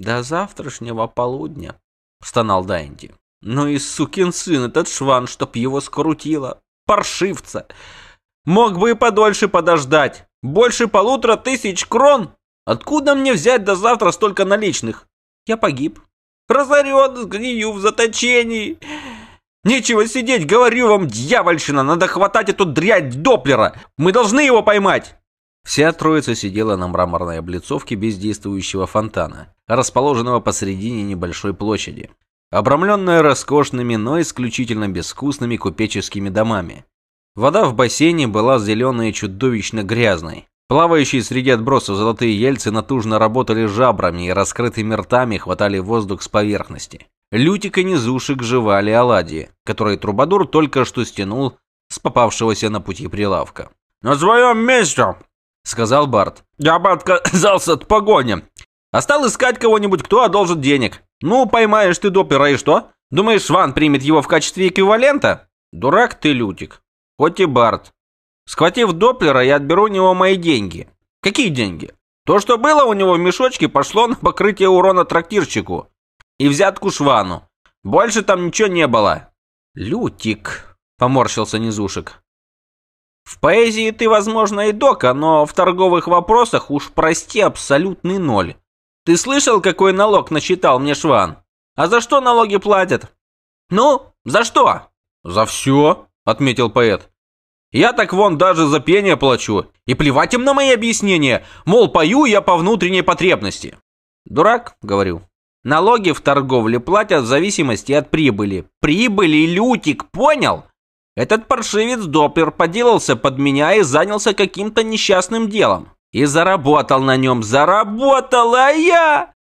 До завтрашнего полудня, стонал Дайнти. Ну и сукин сын этот шван, чтоб его скрутило. Паршивца. Мог бы и подольше подождать. Больше полутора тысяч крон? Откуда мне взять до завтра столько наличных? Я погиб. Разорен, сгнию в заточении. Нечего сидеть, говорю вам, дьявольщина, надо хватать эту дрянь Доплера. Мы должны его поймать. Вся троица сидела на мраморной облицовке бездействующего фонтана, расположенного посредине небольшой площади, обрамленная роскошными, но исключительно безвкусными купеческими домами. Вода в бассейне была зеленой и чудовищно грязной. Плавающие среди отбросов золотые ельцы натужно работали жабрами и раскрытыми ртами хватали воздух с поверхности. Лютик и Низушек жевали оладьи, которые Трубадур только что стянул с попавшегося на пути прилавка. «На своем месте!» — сказал Барт. «Я бы отказался от погони. А стал искать кого-нибудь, кто одолжит денег. Ну, поймаешь ты допера и что? Думаешь, Ван примет его в качестве эквивалента? Дурак ты, Лютик. Хоть и Барт. Схватив Доплера, я отберу у него мои деньги. Какие деньги? То, что было у него в мешочке, пошло на покрытие урона трактирщику и взятку Швану. Больше там ничего не было. Лютик, поморщился Низушек. В поэзии ты, возможно, и дока, но в торговых вопросах уж прости абсолютный ноль. Ты слышал, какой налог насчитал мне Шван? А за что налоги платят? Ну, за что? За все, отметил поэт. Я так вон даже за пение плачу. И плевать им на мои объяснения. Мол, пою я по внутренней потребности. Дурак, говорю. Налоги в торговле платят в зависимости от прибыли. Прибыли, Лютик, понял? Этот паршивец Доплер поделался под меня и занялся каким-то несчастным делом. И заработал на нем, заработал, а я...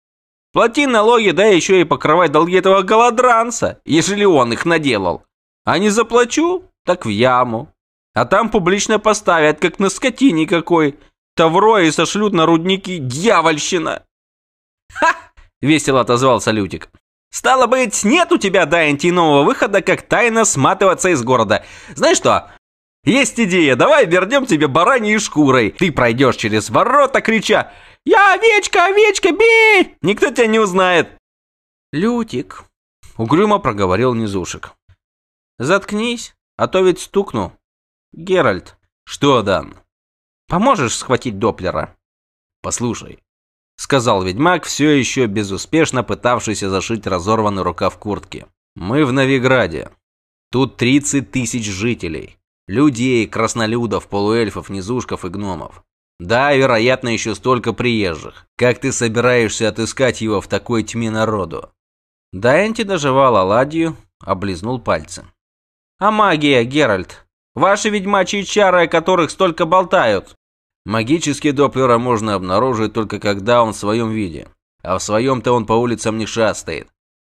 Плати налоги, да еще и покрывай долги этого голодранца, ежели он их наделал. А не заплачу, так в яму. А там публично поставят, как на скотине какой. Тавро и сошлют на рудники дьявольщина. Ха! Весело отозвался Лютик. Стало быть, нет у тебя, Дайнти, нового выхода, как тайно сматываться из города. Знаешь что? Есть идея, давай вернем тебе бараньей шкурой. Ты пройдешь через ворота, крича «Я овечка, овечка, бей!» Никто тебя не узнает. Лютик, угрюмо проговорил Низушек. Заткнись, а то ведь стукну. Геральт. Что, Дан? Поможешь схватить Доплера? Послушай, сказал ведьмак, все еще безуспешно пытавшийся зашить разорванный рукав куртки. Мы в Новиграде. Тут 30 тысяч жителей. Людей, краснолюдов, полуэльфов, низушков и гномов. Да, вероятно, еще столько приезжих. Как ты собираешься отыскать его в такой тьме народу? Дайнти доживал оладью, облизнул пальцы. А магия, Геральт? Ваши ведьмачьи чары, о которых столько болтают. Магический доплера можно обнаружить только когда он в своем виде. А в своем-то он по улицам не шастает.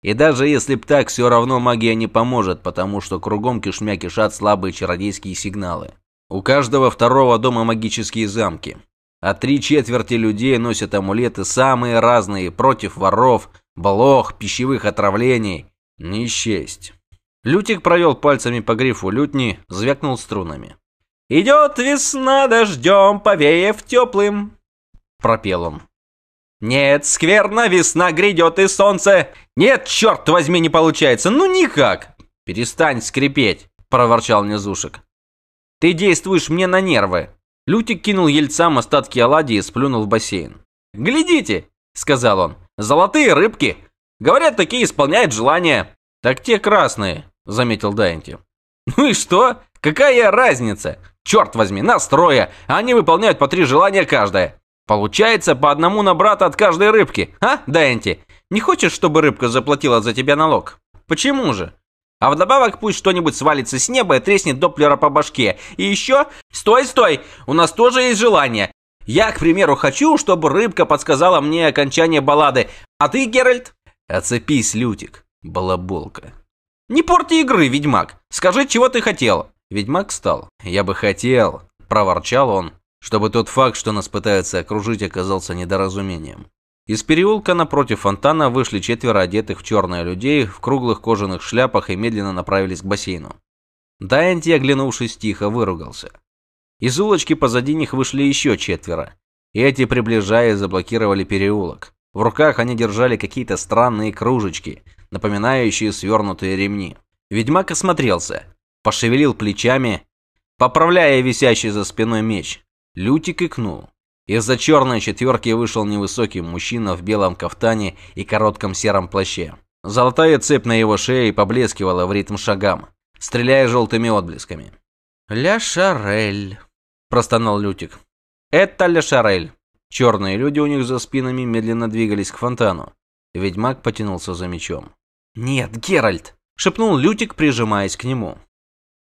И даже если б так, все равно магия не поможет, потому что кругом кишмя кишат слабые чародейские сигналы. У каждого второго дома магические замки. А три четверти людей носят амулеты самые разные, против воров, блох, пищевых отравлений. Не счесть. Лютик провел пальцами по грифу лютни, звякнул струнами. «Идет весна дождем, повеяв теплым», — пропел он. «Нет, скверно, весна грядет и солнце. Нет, черт возьми, не получается, ну никак!» «Перестань скрипеть», — проворчал Низушек. «Ты действуешь мне на нервы». Лютик кинул ельцам остатки оладьи и сплюнул в бассейн. «Глядите», — сказал он, — «золотые рыбки. Говорят, такие исполняют желания». «Так те красные», — заметил Дайнти. «Ну и что? Какая разница? Черт возьми, нас трое, они выполняют по три желания каждое. Получается по одному на брата от каждой рыбки. А, Дэнти? Не хочешь, чтобы рыбка заплатила за тебя налог? Почему же? А вдобавок пусть что-нибудь свалится с неба и треснет Доплера по башке. И еще... Стой, стой! У нас тоже есть желание. Я, к примеру, хочу, чтобы рыбка подсказала мне окончание баллады. А ты, Геральт? Оцепись, Лютик, балаболка. Не порти игры, ведьмак. Скажи, чего ты хотел. Ведьмак встал. «Я бы хотел», – проворчал он, чтобы тот факт, что нас пытаются окружить, оказался недоразумением. Из переулка напротив фонтана вышли четверо одетых в черное людей в круглых кожаных шляпах и медленно направились к бассейну. Дайанти, оглянувшись, тихо выругался. Из улочки позади них вышли еще четверо. И эти, приближаясь, заблокировали переулок. В руках они держали какие-то странные кружечки, напоминающие свернутые ремни. Ведьмак осмотрелся, пошевелил плечами, поправляя висящий за спиной меч. Лютик икнул. Из-за черной четверки вышел невысокий мужчина в белом кафтане и коротком сером плаще. Золотая цепь на его шее поблескивала в ритм шагам, стреляя желтыми отблесками. «Ля Шарель», – простонал Лютик. «Это Ля Шарель». Черные люди у них за спинами медленно двигались к фонтану. Ведьмак потянулся за мечом. «Нет, Геральт!» – шепнул Лютик, прижимаясь к нему.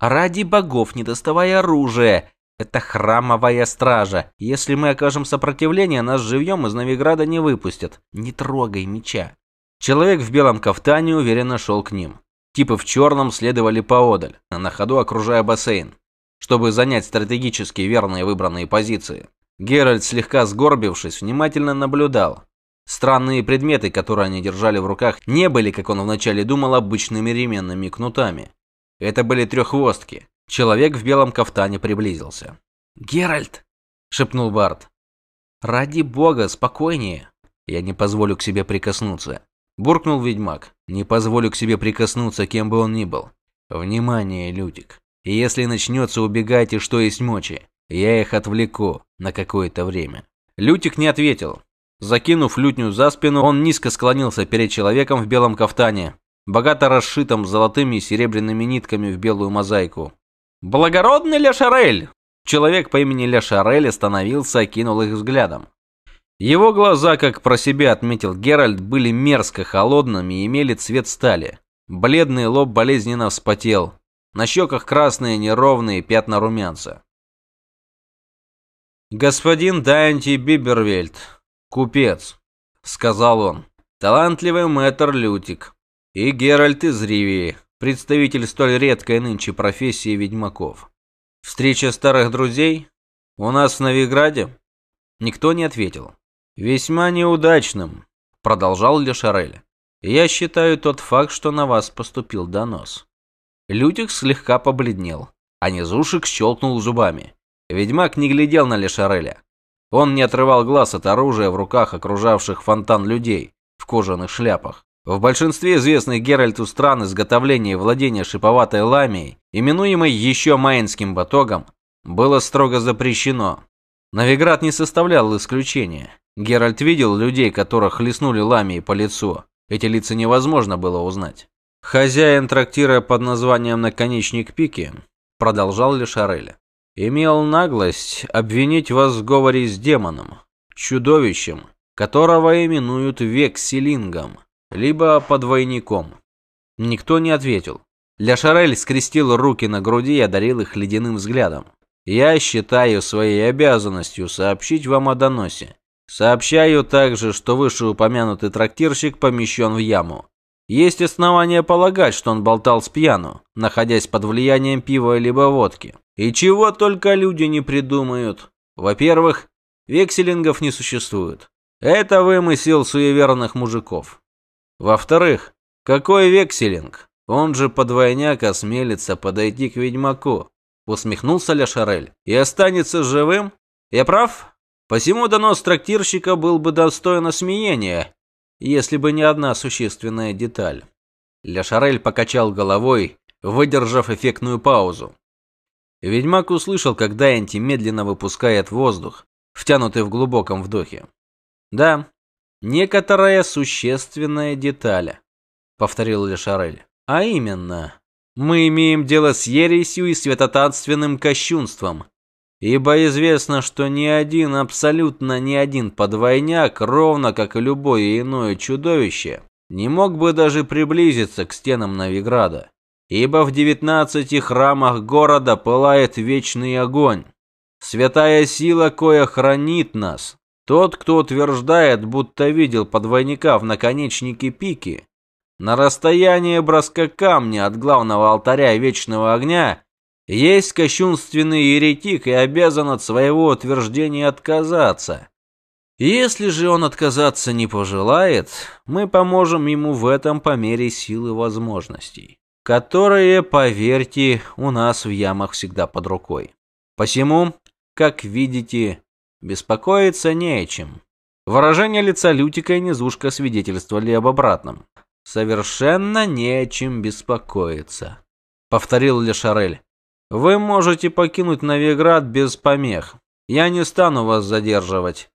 «Ради богов, не доставай оружие! Это храмовая стража. Если мы окажем сопротивление, нас живьем из Новиграда не выпустят. Не трогай меча!» Человек в белом кафтане уверенно шел к ним. Типы в черном следовали поодаль, на ходу окружая бассейн, чтобы занять стратегически верные выбранные позиции. Геральт, слегка сгорбившись, внимательно наблюдал. Странные предметы, которые они держали в руках, не были, как он вначале думал, обычными ременными кнутами. Это были треххвостки. Человек в белом кафтане приблизился. «Геральт!» – шепнул Барт. «Ради бога, спокойнее!» «Я не позволю к себе прикоснуться. Буркнул ведьмак. Не позволю к себе прикоснуться, кем бы он ни был. Внимание, Лютик. Если начнется, убегайте, что есть мочи. Я их отвлеку на какое-то время. Лютик не ответил. Закинув лютню за спину, он низко склонился перед человеком в белом кафтане, богато расшитом золотыми и серебряными нитками в белую мозаику. «Благородный Ля Шарель!» Человек по имени Ля Шарель остановился, окинул их взглядом. Его глаза, как про себя отметил Геральт, были мерзко холодными и имели цвет стали. Бледный лоб болезненно вспотел. На щеках красные неровные пятна румянца. «Господин Дайнти Бибервельд, купец», — сказал он, — «талантливый мэтр Лютик и Геральт из Ривии, представитель столь редкой нынче профессии ведьмаков. Встреча старых друзей? У нас в Новиграде?» Никто не ответил. «Весьма неудачным», — продолжал Лешарель. «Я считаю тот факт, что на вас поступил донос». Лютик слегка побледнел, а Низушек щелкнул зубами. Ведьмак не глядел на Лешареля. Он не отрывал глаз от оружия в руках окружавших фонтан людей в кожаных шляпах. В большинстве известных Геральту стран изготовление и владение шиповатой ламией, именуемой еще майнским батогом, было строго запрещено. Новиград не составлял исключения. Геральт видел людей, которых хлестнули ламией по лицу. Эти лица невозможно было узнать. Хозяин трактира под названием «Наконечник пики» продолжал Лешарель. Имел наглость обвинить вас в сговоре с демоном, чудовищем, которого именуют векселингом, либо подвойником. Никто не ответил. Ляшарель скрестил руки на груди и одарил их ледяным взглядом. «Я считаю своей обязанностью сообщить вам о доносе. Сообщаю также, что вышеупомянутый трактирщик помещен в яму. Есть основания полагать, что он болтал с пьяну, находясь под влиянием пива либо водки. И чего только люди не придумают. Во-первых, векселингов не существует. Это вымысел суеверных мужиков. Во-вторых, какой векселинг? Он же подвойняк осмелится подойти к ведьмаку. Усмехнулся Ля Шарель. И останется живым? Я прав? Посему донос трактирщика был бы достоин осмеяния, если бы не одна существенная деталь. Ля Шарель покачал головой, выдержав эффектную паузу. Ведьмак услышал, как Дайнти медленно выпускает воздух, втянутый в глубоком вдохе. «Да, некоторая существенная деталь», — повторил Ля Шарель. «А именно, мы имеем дело с ересью и святотатственным кощунством, Ибо известно, что ни один, абсолютно ни один подвойняк, ровно как и любое иное чудовище, не мог бы даже приблизиться к стенам Новиграда. Ибо в девятнадцати храмах города пылает вечный огонь. Святая сила, кое хранит нас. Тот, кто утверждает, будто видел подвойника в наконечнике пики, на расстоянии броска камня от главного алтаря вечного огня, есть кощунственный еретик и обязан от своего утверждения отказаться. Если же он отказаться не пожелает, мы поможем ему в этом по мере силы возможностей, которые, поверьте, у нас в ямах всегда под рукой. Посему, как видите, беспокоиться не чем. Выражение лица Лютика и Низушка свидетельствовали об обратном. «Совершенно не чем беспокоиться», — повторил Лешарель. «Вы можете покинуть Новиград без помех. Я не стану вас задерживать.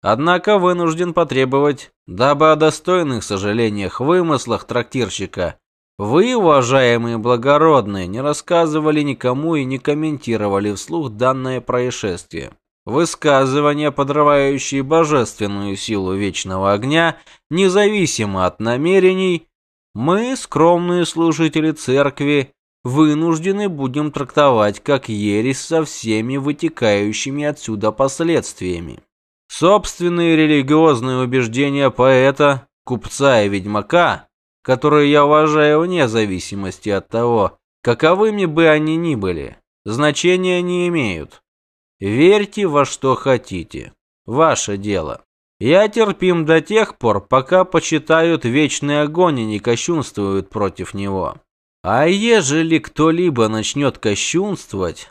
Однако вынужден потребовать, дабы о достойных сожалениях вымыслах трактирщика вы, уважаемые благородные, не рассказывали никому и не комментировали вслух данное происшествие. Высказывания, подрывающие божественную силу вечного огня, независимо от намерений, мы, скромные служители церкви, вынуждены будем трактовать как ересь со всеми вытекающими отсюда последствиями. Собственные религиозные убеждения поэта, купца и ведьмака, которые я уважаю вне зависимости от того, каковыми бы они ни были, значения не имеют. Верьте во что хотите. Ваше дело. Я терпим до тех пор, пока почитают вечный огонь и не кощунствуют против него. А ежели кто-либо начнет кощунствовать,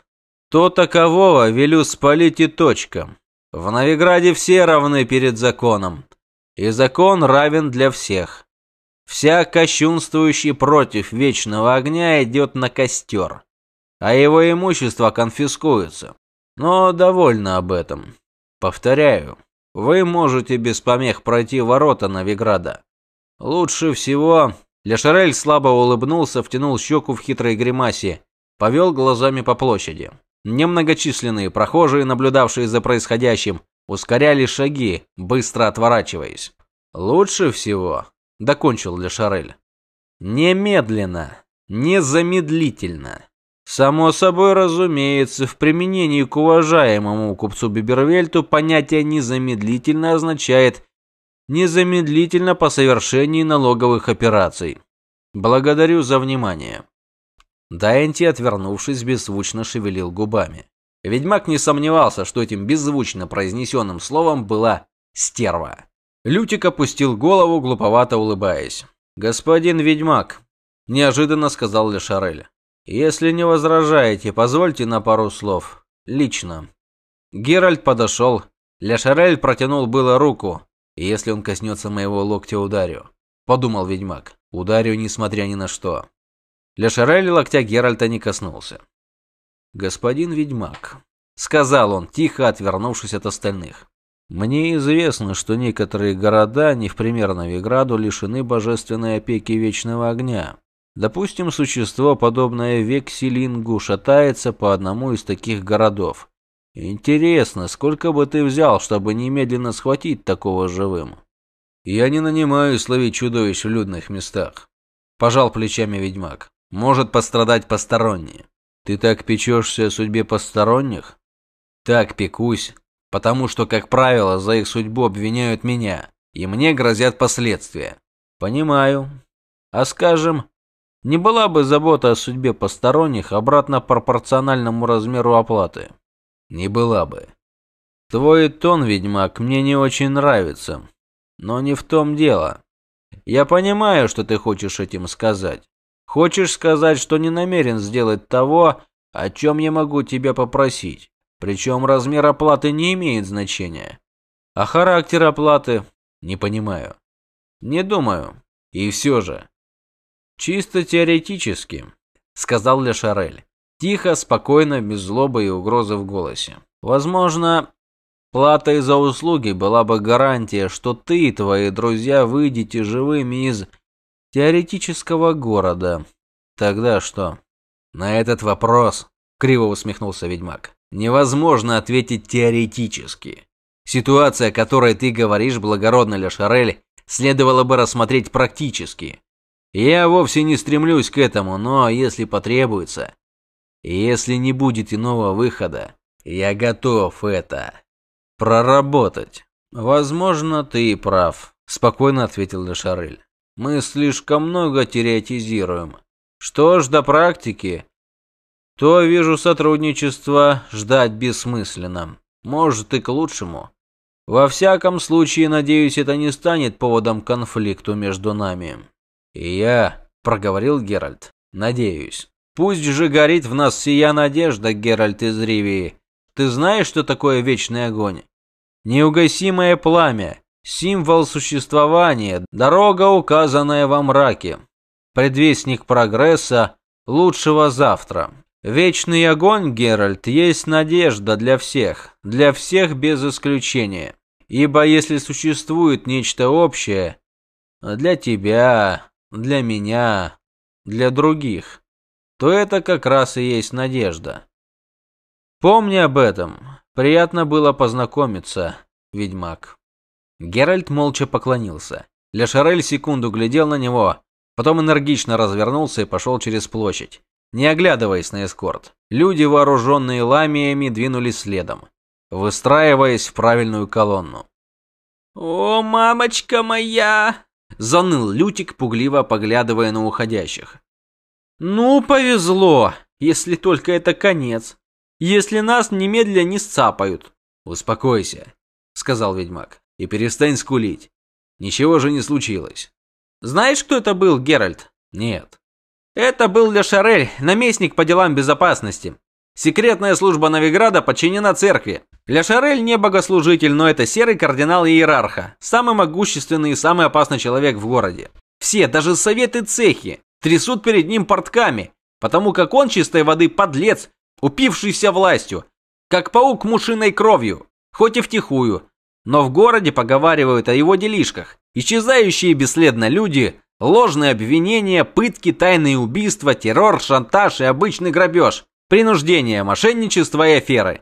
то такового велю спалить и точка. В Новиграде все равны перед законом, и закон равен для всех. Вся кощунствующий против вечного огня идет на костер, а его имущество конфискуется. Но довольно об этом. Повторяю, вы можете без помех пройти ворота Новиграда. Лучше всего... Лешарель слабо улыбнулся, втянул щеку в хитрой гримасе, повел глазами по площади. Немногочисленные прохожие, наблюдавшие за происходящим, ускоряли шаги, быстро отворачиваясь. «Лучше всего», — докончил Ле Шарель, — «немедленно, незамедлительно». Само собой разумеется, в применении к уважаемому купцу Бибервельту понятие «незамедлительно» означает «незамедлительно по совершении налоговых операций». Благодарю за внимание. Дайнти, отвернувшись, беззвучно шевелил губами. Ведьмак не сомневался, что этим беззвучно произнесенным словом была «стерва». Лютик опустил голову, глуповато улыбаясь. «Господин ведьмак», – неожиданно сказал Лешарель, – «если не возражаете, позвольте на пару слов. Лично». Геральт подошел. Лешарель протянул было руку. «Если он коснется моего локтя, ударю», – подумал ведьмак. «Ударю, несмотря ни на что». Для Шарелли локтя Геральта не коснулся. «Господин ведьмак», — сказал он, тихо отвернувшись от остальных, — «мне известно, что некоторые города, не в пример Новиграду, лишены божественной опеки Вечного Огня. Допустим, существо, подобное Векселингу, шатается по одному из таких городов. Интересно, сколько бы ты взял, чтобы немедленно схватить такого живым?» «Я не нанимаюсь ловить чудовищ в людных местах», – пожал плечами ведьмак. Может пострадать посторонний. Ты так печешься о судьбе посторонних? Так пекусь, потому что, как правило, за их судьбу обвиняют меня, и мне грозят последствия. Понимаю. А скажем, не была бы забота о судьбе посторонних обратно пропорциональному размеру оплаты? Не была бы. Твой тон, ведьмак, мне не очень нравится. Но не в том дело. Я понимаю, что ты хочешь этим сказать. Хочешь сказать, что не намерен сделать того, о чем я могу тебя попросить? Причем размер оплаты не имеет значения. А характер оплаты? Не понимаю. Не думаю. И все же. Чисто теоретически, сказал Ле Шарель. Тихо, спокойно, без злобы и угрозы в голосе. Возможно, платой за услуги была бы гарантия, что ты и твои друзья выйдете живыми из теоретического города. Тогда что? На этот вопрос, криво усмехнулся ведьмак, невозможно ответить теоретически. Ситуация, о которой ты говоришь, благородный Ле Шарель, следовало бы рассмотреть практически. Я вовсе не стремлюсь к этому, но если потребуется, если не будет иного выхода, я готов это проработать. Возможно, ты и прав, спокойно ответил Ле Шарель. Мы слишком много теоретизируем. Что ж до практики, то вижу сотрудничество ждать бессмысленно. Может и к лучшему. Во всяком случае, надеюсь, это не станет поводом конфликту между нами. И я, проговорил Геральт, надеюсь. Пусть же горит в нас сия надежда, Геральт из Ривии. Ты знаешь, что такое вечный огонь? неугасимое пламя, символ существования, дорога, указанная во мраке, предвестник прогресса, лучшего завтра. Вечный огонь, Геральт, есть надежда для всех, для всех без исключения. Ибо если существует нечто общее, для тебя, для меня, для других, то это как раз и есть надежда. Помни об этом. Приятно было познакомиться, ведьмак. Геральт молча поклонился. Лешарель секунду глядел на него, потом энергично развернулся и пошел через площадь, не оглядываясь на эскорт. Люди, вооруженные ламиями, двинулись следом, выстраиваясь в правильную колонну. «О, мамочка моя!» – заныл Лютик, пугливо поглядывая на уходящих. «Ну, повезло, если только это конец. Если нас немедля не сцапают». «Успокойся», — сказал ведьмак, — «и перестань скулить. Ничего же не случилось». «Знаешь, кто это был, Геральт?» «Нет». «Это был Лешарель, наместник по делам безопасности. Секретная служба Новиграда подчинена церкви. Лешарель не богослужитель, но это серый кардинал иерарха, самый могущественный и самый опасный человек в городе. Все, даже советы цехи, трясут перед ним портками, потому как он чистой воды подлец, упившийся властью, как паук мушиной кровью, хоть и втихую. Но в городе поговаривают о его делишках. Исчезающие бесследно люди, ложные обвинения, пытки, тайные убийства, террор, шантаж и обычный грабеж, принуждение, мошенничество и аферы.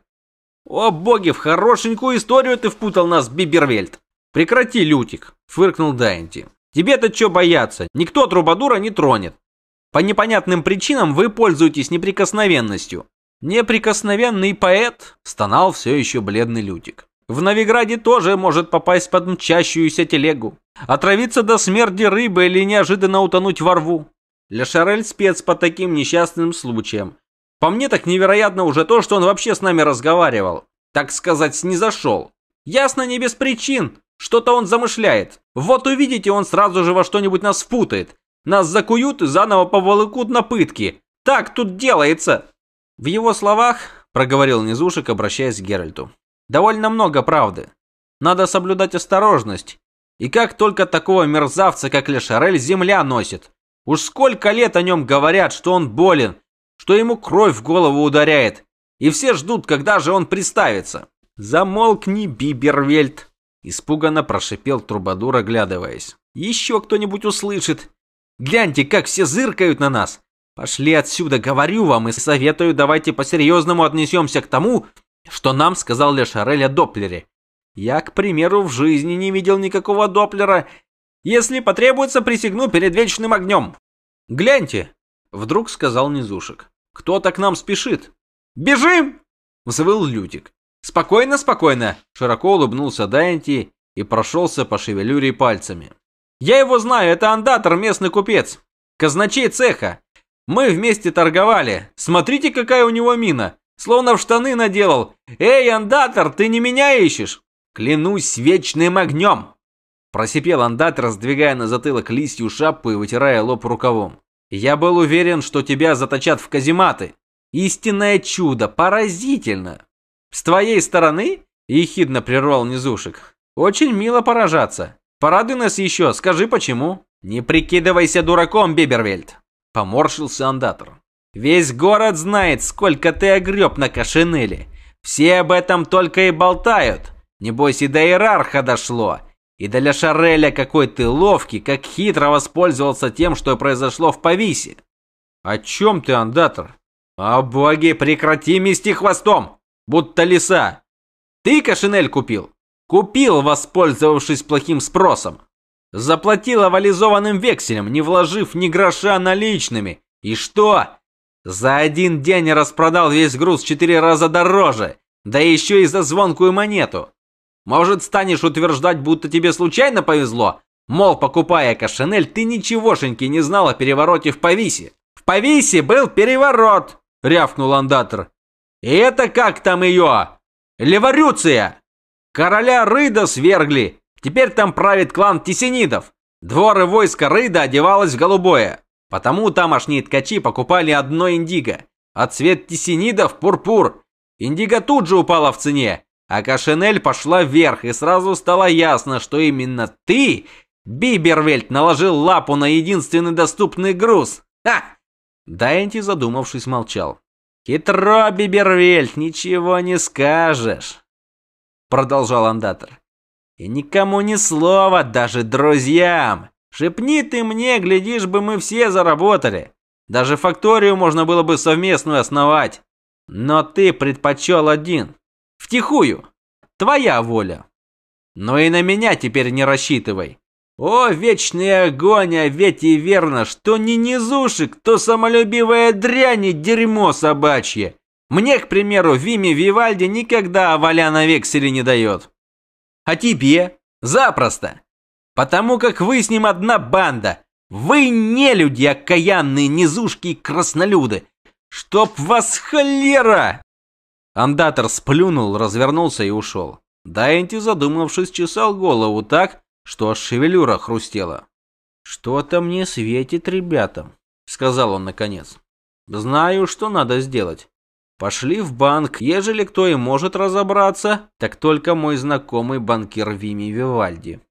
«О боги, в хорошенькую историю ты впутал нас, Бибервельд!» «Прекрати, Лютик!» – фыркнул Дайнти. Тебе-то что бояться? Никто Трубадура не тронет. По непонятным причинам вы пользуетесь неприкосновенностью. Неприкосновенный поэт, стонал все еще бледный Лютик. В Новиграде тоже может попасть под мчащуюся телегу. Отравиться до смерти рыбы или неожиданно утонуть во рву. Лешарель спец по таким несчастным случаям. По мне так невероятно уже то, что он вообще с нами разговаривал. Так сказать, не зашел. Ясно не без причин. Что-то он замышляет. Вот увидите, он сразу же во что-нибудь нас впутает. Нас закуют и заново поволокут на пытки. Так тут делается. В его словах, проговорил Низушек, обращаясь к Геральту, довольно много правды. Надо соблюдать осторожность. И как только такого мерзавца, как Лешарель, земля носит. Уж сколько лет о нем говорят, что он болен, что ему кровь в голову ударяет. И все ждут, когда же он приставится. Замолкни, Бибервельд, Испуганно прошипел Трубадур, оглядываясь. «Еще кто-нибудь услышит! Гляньте, как все зыркают на нас! Пошли отсюда, говорю вам, и советую, давайте по-серьезному отнесемся к тому, что нам сказал Лешарель о Доплере. Я, к примеру, в жизни не видел никакого Доплера. Если потребуется, присягну перед вечным огнем. Гляньте!» Вдруг сказал Низушек. «Кто-то к нам спешит!» «Бежим!» Взвыл Лютик. «Спокойно, спокойно!» Широко улыбнулся Дайнти и прошелся по шевелюре пальцами. «Я его знаю, это андатор, местный купец. Казначей цеха. Мы вместе торговали. Смотрите, какая у него мина. Словно в штаны наделал. Эй, андатор, ты не меня ищешь?» «Клянусь вечным огнем!» Просипел андатор, сдвигая на затылок листью шапку и вытирая лоб рукавом. «Я был уверен, что тебя заточат в казематы. Истинное чудо, поразительно!» «С твоей стороны?» – ехидно прервал Низушек. «Очень мило поражаться. Порадуй нас еще, скажи почему». «Не прикидывайся дураком, Бибервельд!» – поморщился андатор. «Весь город знает, сколько ты огреб на кошенели. Все об этом только и болтают. Небось и до иерарха дошло. И для Шареля какой ты ловкий, как хитро воспользовался тем, что произошло в Повисе». «О чем ты, андатор?» «О боги, прекрати мести хвостом! будто лиса. Ты кошинель купил? Купил, воспользовавшись плохим спросом. Заплатил авализованным векселем, не вложив ни гроша наличными. И что? За один день распродал весь груз четыре раза дороже, да еще и за звонкую монету. Может, станешь утверждать, будто тебе случайно повезло? Мол, покупая кошинель, ты ничегошеньки не знал о перевороте в Повисе. В Повисе был переворот, рявкнул андатор. И это как там ее? Леворюция! Короля Рыда свергли. Теперь там правит клан Тесенидов. Двор и войско Рыда одевалось в голубое. Потому тамошние ткачи покупали одно индиго. А цвет Тесенидов – пурпур. Индиго тут же упала в цене. А Кашинель пошла вверх, и сразу стало ясно, что именно ты, Бибервельт, наложил лапу на единственный доступный груз. Ха! Дайнти, задумавшись, молчал. «Хитро, Бибервельт, ничего не скажешь», — продолжал андатор. «И никому ни слова, даже друзьям. Шепни ты мне, глядишь бы, мы все заработали. Даже факторию можно было бы совместную основать. Но ты предпочел один. Втихую. Твоя воля. Но и на меня теперь не рассчитывай. О, вечный огонь, а ведь и верно, что не низушек, то самолюбивая дрянь и дерьмо собачье. Мне, к примеру, Вими Вивальди никогда аваля на векселе не дает. А тебе? Запросто. Потому как вы с ним одна банда. Вы не люди, окаянные низушки и краснолюды. Чтоб вас холера! Андатор сплюнул, развернулся и ушел. Дайнти, задумавшись, чесал голову так, что аж шевелюра хрустела. «Что-то мне светит, ребята», — сказал он наконец. «Знаю, что надо сделать. Пошли в банк, ежели кто и может разобраться, так только мой знакомый банкир Вими Вивальди».